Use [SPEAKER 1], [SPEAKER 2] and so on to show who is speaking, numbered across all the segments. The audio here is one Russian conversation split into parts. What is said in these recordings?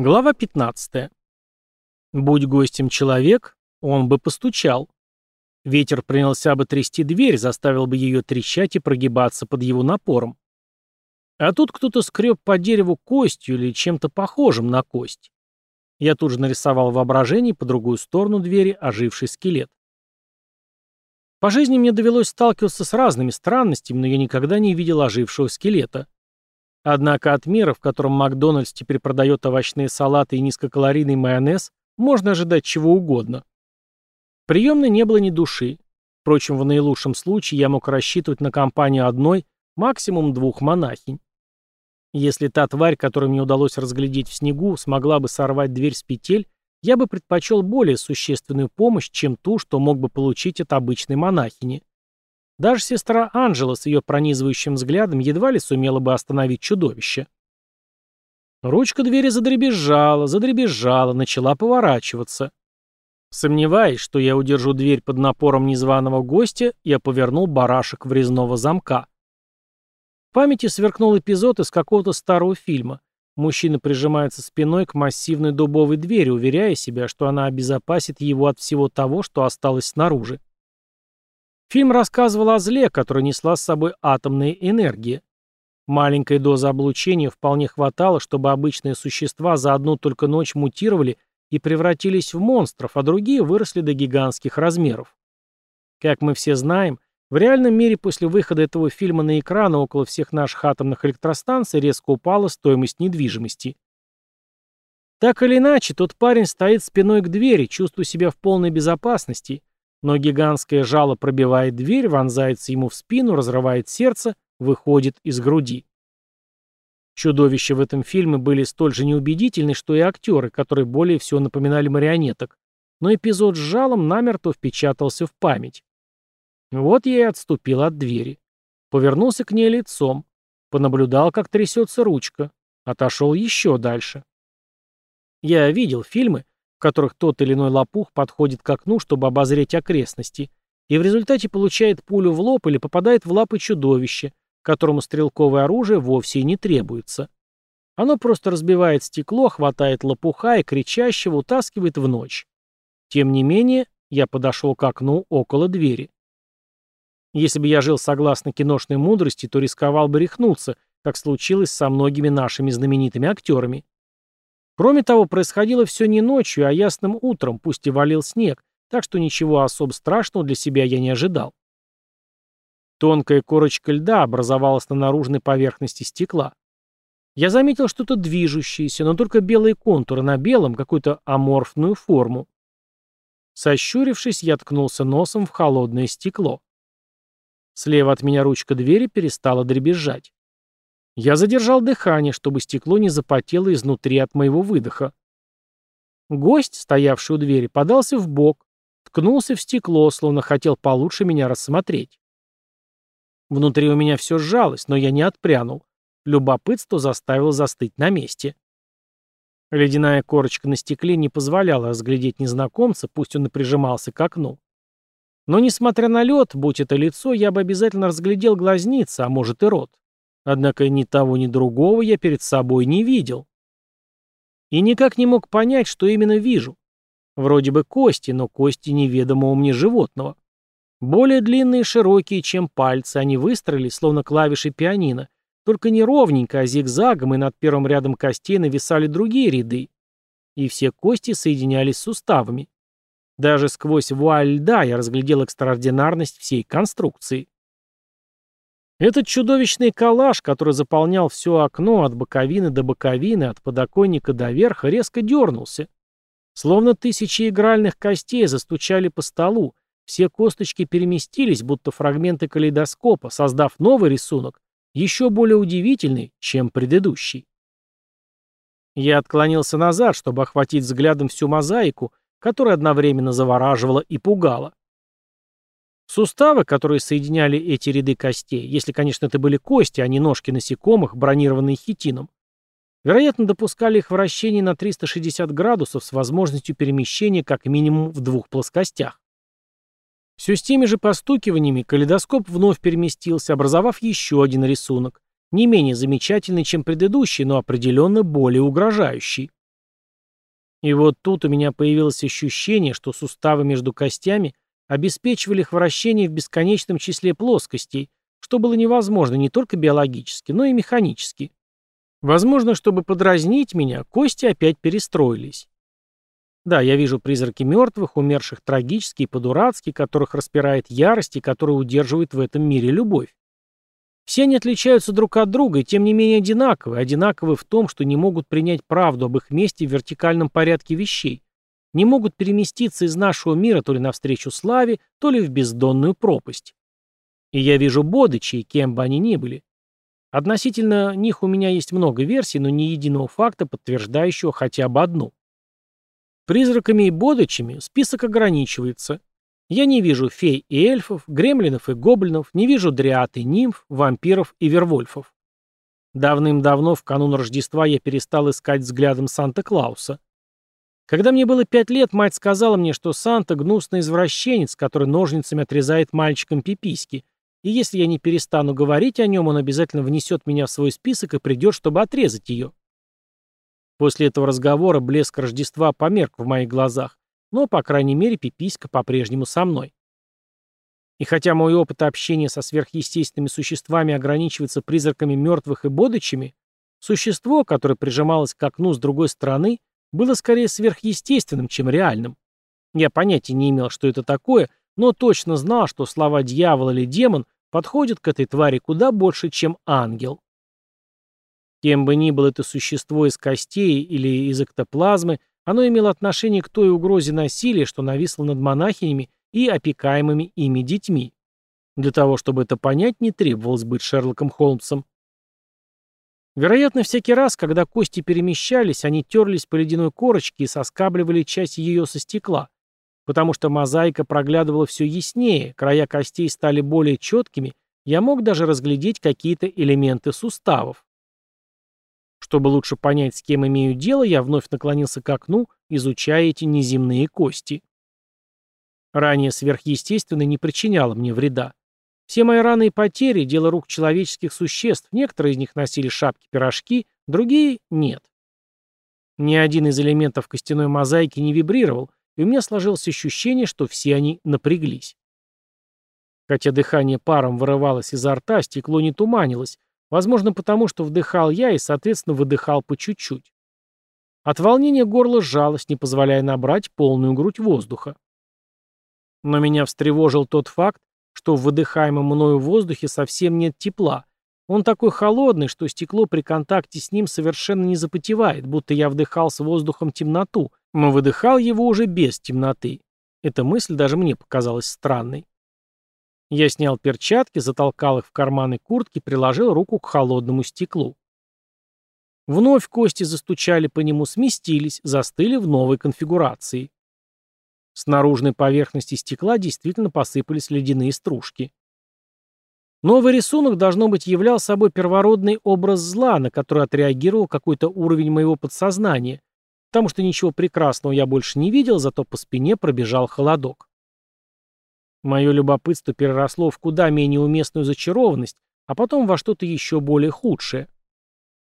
[SPEAKER 1] Глава 15. Будь гостем человек, он бы постучал. Ветер принялся бы трясти дверь, заставил бы ее трещать и прогибаться под его напором. А тут кто-то скреб по дереву костью или чем-то похожим на кость. Я тут же нарисовал воображение по другую сторону двери оживший скелет. По жизни мне довелось сталкиваться с разными странностями, но я никогда не видел ожившего скелета. Однако от мира, в котором Макдональдс теперь продает овощные салаты и низкокалорийный майонез, можно ожидать чего угодно. В приемной не было ни души. Впрочем, в наилучшем случае я мог рассчитывать на компанию одной, максимум двух монахинь. Если та тварь, которую мне удалось разглядеть в снегу, смогла бы сорвать дверь с петель, я бы предпочел более существенную помощь, чем ту, что мог бы получить от обычной монахини. Даже сестра Анжела с ее пронизывающим взглядом едва ли сумела бы остановить чудовище. Ручка двери задребезжала, задребезжала, начала поворачиваться. Сомневаясь, что я удержу дверь под напором незваного гостя, я повернул барашек врезного замка. В памяти сверкнул эпизод из какого-то старого фильма. Мужчина прижимается спиной к массивной дубовой двери, уверяя себя, что она обезопасит его от всего того, что осталось снаружи. Фильм рассказывал о зле, который несла с собой атомная энергия. Маленькая доза облучения вполне хватало, чтобы обычные существа за одну только ночь мутировали и превратились в монстров, а другие выросли до гигантских размеров. Как мы все знаем, в реальном мире после выхода этого фильма на экраны около всех наших атомных электростанций резко упала стоимость недвижимости. Так или иначе, тот парень стоит спиной к двери, чувствуя себя в полной безопасности, но гигантское жало пробивает дверь, вонзается ему в спину, разрывает сердце, выходит из груди. Чудовища в этом фильме были столь же неубедительны, что и актеры, которые более всего напоминали марионеток, но эпизод с жалом намертво впечатался в память. Вот я и отступил от двери. Повернулся к ней лицом. Понаблюдал, как трясется ручка. Отошел еще дальше. Я видел фильмы, в которых тот или иной лопух подходит к окну, чтобы обозреть окрестности, и в результате получает пулю в лоб или попадает в лапы чудовища, которому стрелковое оружие вовсе и не требуется. Оно просто разбивает стекло, хватает лопуха и кричащего утаскивает в ночь. Тем не менее, я подошел к окну около двери. Если бы я жил согласно киношной мудрости, то рисковал бы рехнуться, как случилось со многими нашими знаменитыми актерами. Кроме того, происходило все не ночью, а ясным утром, пусть и валил снег, так что ничего особо страшного для себя я не ожидал. Тонкая корочка льда образовалась на наружной поверхности стекла. Я заметил что-то движущееся, но только белые контуры на белом, какую-то аморфную форму. Сощурившись, я ткнулся носом в холодное стекло. Слева от меня ручка двери перестала дребезжать. Я задержал дыхание, чтобы стекло не запотело изнутри от моего выдоха. Гость, стоявший у двери, подался в бок, ткнулся в стекло, словно хотел получше меня рассмотреть. Внутри у меня все сжалось, но я не отпрянул. Любопытство заставило застыть на месте. Ледяная корочка на стекле не позволяла разглядеть незнакомца, пусть он и прижимался к окну. Но, несмотря на лед, будь это лицо, я бы обязательно разглядел глазницы, а может и рот. Однако ни того, ни другого я перед собой не видел. И никак не мог понять, что именно вижу. Вроде бы кости, но кости неведомого мне животного. Более длинные и широкие, чем пальцы, они выстроились, словно клавиши пианино, только не ровненько, а зигзагом, и над первым рядом костей нависали другие ряды. И все кости соединялись с суставами. Даже сквозь вуаль льда я разглядел экстраординарность всей конструкции. Этот чудовищный коллаж, который заполнял все окно от боковины до боковины, от подоконника до верха, резко дернулся. Словно тысячи игральных костей застучали по столу, все косточки переместились, будто фрагменты калейдоскопа, создав новый рисунок, еще более удивительный, чем предыдущий. Я отклонился назад, чтобы охватить взглядом всю мозаику, которая одновременно завораживала и пугала. Суставы, которые соединяли эти ряды костей, если, конечно, это были кости, а не ножки насекомых, бронированные хитином, вероятно, допускали их вращение на 360 градусов с возможностью перемещения как минимум в двух плоскостях. Все с теми же постукиваниями калейдоскоп вновь переместился, образовав еще один рисунок, не менее замечательный, чем предыдущий, но определенно более угрожающий. И вот тут у меня появилось ощущение, что суставы между костями обеспечивали их вращение в бесконечном числе плоскостей, что было невозможно не только биологически, но и механически. Возможно, чтобы подразнить меня, кости опять перестроились. Да, я вижу призраки мертвых, умерших трагически и по-дурацки, которых распирает ярость и которые удерживают в этом мире любовь. Все они отличаются друг от друга и тем не менее одинаковы, одинаковы в том, что не могут принять правду об их месте в вертикальном порядке вещей, не могут переместиться из нашего мира то ли навстречу славе, то ли в бездонную пропасть. И я вижу бодычей, кем бы они ни были. Относительно них у меня есть много версий, но ни единого факта, подтверждающего хотя бы одну. Призраками и бодычами список ограничивается. Я не вижу фей и эльфов, гремлинов и гоблинов, не вижу дриад и нимф, вампиров и вервольфов. Давным-давно, в канун Рождества, я перестал искать взглядом Санта-Клауса. Когда мне было пять лет, мать сказала мне, что Санта — гнусный извращенец, который ножницами отрезает мальчикам пиписьки, и если я не перестану говорить о нем, он обязательно внесет меня в свой список и придет, чтобы отрезать ее. После этого разговора блеск Рождества померк в моих глазах, но, по крайней мере, пиписька по-прежнему со мной. И хотя мой опыт общения со сверхъестественными существами ограничивается призраками мертвых и бодычами, существо, которое прижималось к окну с другой стороны, было скорее сверхъестественным, чем реальным. Я понятия не имел, что это такое, но точно знал, что слова дьявол или демон подходят к этой твари куда больше, чем ангел. Кем бы ни было это существо из костей или из эктоплазмы, оно имело отношение к той угрозе насилия, что нависло над монахинями и опекаемыми ими детьми. Для того, чтобы это понять, не требовалось быть Шерлоком Холмсом. Вероятно, всякий раз, когда кости перемещались, они терлись по ледяной корочке и соскабливали часть ее со стекла, потому что мозаика проглядывала все яснее, края костей стали более четкими, я мог даже разглядеть какие-то элементы суставов. Чтобы лучше понять, с кем имею дело, я вновь наклонился к окну, изучая эти неземные кости. Ранее сверхъестественное не причиняло мне вреда. Все мои раны и потери – дело рук человеческих существ, некоторые из них носили шапки-пирожки, другие – нет. Ни один из элементов костяной мозаики не вибрировал, и у меня сложилось ощущение, что все они напряглись. Хотя дыхание паром вырывалось изо рта, стекло не туманилось, Возможно, потому что вдыхал я и, соответственно, выдыхал по чуть-чуть. От волнения горло сжалось, не позволяя набрать полную грудь воздуха. Но меня встревожил тот факт, что в выдыхаемом мною воздухе совсем нет тепла. Он такой холодный, что стекло при контакте с ним совершенно не запотевает, будто я вдыхал с воздухом темноту, но выдыхал его уже без темноты. Эта мысль даже мне показалась странной. Я снял перчатки, затолкал их в карманы куртки, приложил руку к холодному стеклу. Вновь кости застучали по нему, сместились, застыли в новой конфигурации. С наружной поверхности стекла действительно посыпались ледяные стружки. Новый рисунок, должно быть, являл собой первородный образ зла, на который отреагировал какой-то уровень моего подсознания, потому что ничего прекрасного я больше не видел, зато по спине пробежал холодок. Мое любопытство переросло в куда менее уместную зачарованность, а потом во что-то еще более худшее.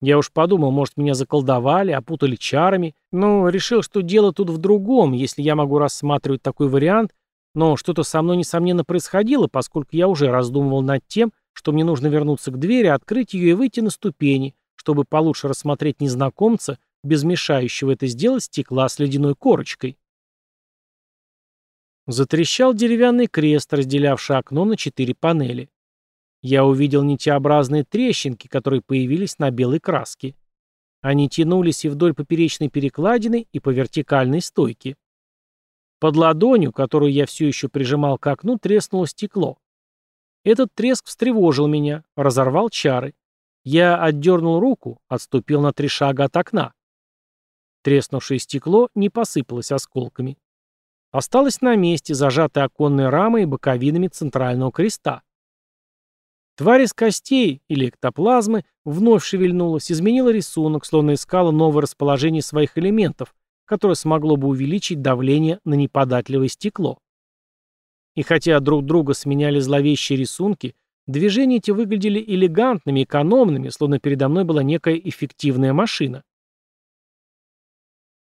[SPEAKER 1] Я уж подумал, может, меня заколдовали, опутали чарами, но решил, что дело тут в другом, если я могу рассматривать такой вариант, но что-то со мной, несомненно, происходило, поскольку я уже раздумывал над тем, что мне нужно вернуться к двери, открыть ее и выйти на ступени, чтобы получше рассмотреть незнакомца, без мешающего это сделать стекла с ледяной корочкой. Затрещал деревянный крест, разделявший окно на четыре панели. Я увидел нитеобразные трещинки, которые появились на белой краске. Они тянулись и вдоль поперечной перекладины, и по вертикальной стойке. Под ладонью, которую я все еще прижимал к окну, треснуло стекло. Этот треск встревожил меня, разорвал чары. Я отдернул руку, отступил на три шага от окна. Треснувшее стекло не посыпалось осколками осталась на месте, зажатой оконной рамой и боковинами центрального креста. Тварь из костей, или эктоплазмы, вновь шевельнулась, изменила рисунок, словно искала новое расположение своих элементов, которое смогло бы увеличить давление на неподатливое стекло. И хотя друг друга сменяли зловещие рисунки, движения эти выглядели элегантными, экономными, словно передо мной была некая эффективная машина.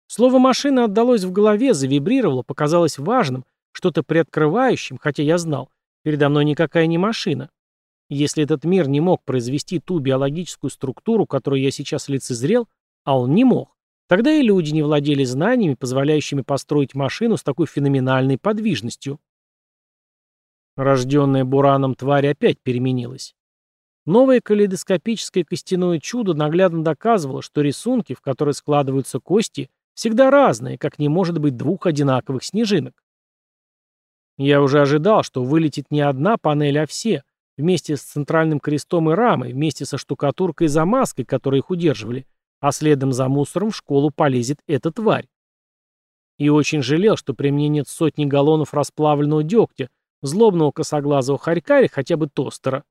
[SPEAKER 1] Слово «машина» отдалось в голове, завибрировало, показалось важным, что-то приоткрывающим, хотя я знал, передо мной никакая не машина. Если этот мир не мог произвести ту биологическую структуру, которую я сейчас лицезрел, а он не мог, тогда и люди не владели знаниями, позволяющими построить машину с такой феноменальной подвижностью. Рожденная Бураном тварь опять переменилась. Новое калейдоскопическое костяное чудо наглядно доказывало, что рисунки, в которые складываются кости, всегда разные, как не может быть двух одинаковых снежинок. Я уже ожидал, что вылетит не одна панель, а все, вместе с центральным крестом и рамой, вместе со штукатуркой и замазкой, которые их удерживали, а следом за мусором в школу полезет эта тварь. И очень жалел, что при мне нет сотни галлонов расплавленного дегтя, злобного косоглазого хорька или хотя бы тостера.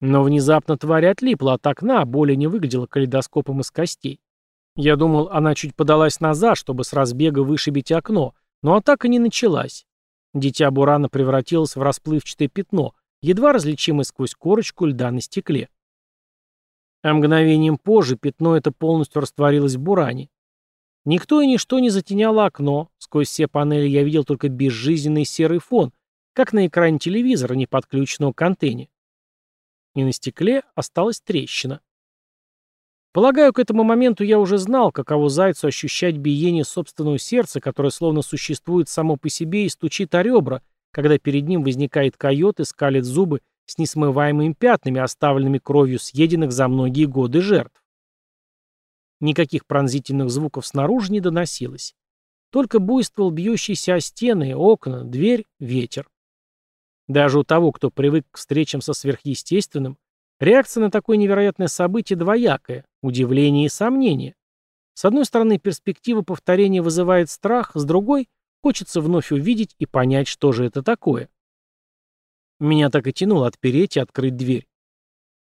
[SPEAKER 1] Но внезапно тварь отлипла от окна, более не выглядела калейдоскопом из костей. Я думал, она чуть подалась назад, чтобы с разбега вышибить окно, но атака не началась. Дитя Бурана превратилось в расплывчатое пятно, едва различимое сквозь корочку льда на стекле. А мгновением позже пятно это полностью растворилось в Буране. Никто и ничто не затеняло окно, сквозь все панели я видел только безжизненный серый фон, как на экране телевизора, не подключенного к антенне. И на стекле осталась трещина. Полагаю, к этому моменту я уже знал, каково зайцу ощущать биение собственного сердца, которое словно существует само по себе и стучит о ребра, когда перед ним возникает койот и скалит зубы с несмываемыми пятнами, оставленными кровью съеденных за многие годы жертв. Никаких пронзительных звуков снаружи не доносилось. Только буйствовал бьющийся о стены, окна, дверь, ветер. Даже у того, кто привык к встречам со сверхъестественным, реакция на такое невероятное событие двоякая – удивление и сомнение. С одной стороны, перспектива повторения вызывает страх, с другой – хочется вновь увидеть и понять, что же это такое. Меня так и тянуло отпереть и открыть дверь.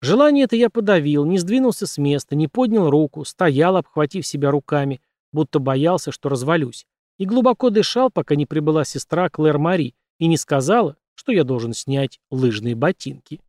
[SPEAKER 1] Желание это я подавил, не сдвинулся с места, не поднял руку, стоял, обхватив себя руками, будто боялся, что развалюсь, и глубоко дышал, пока не прибыла сестра Клэр Мари и не сказала, что я должен снять лыжные ботинки.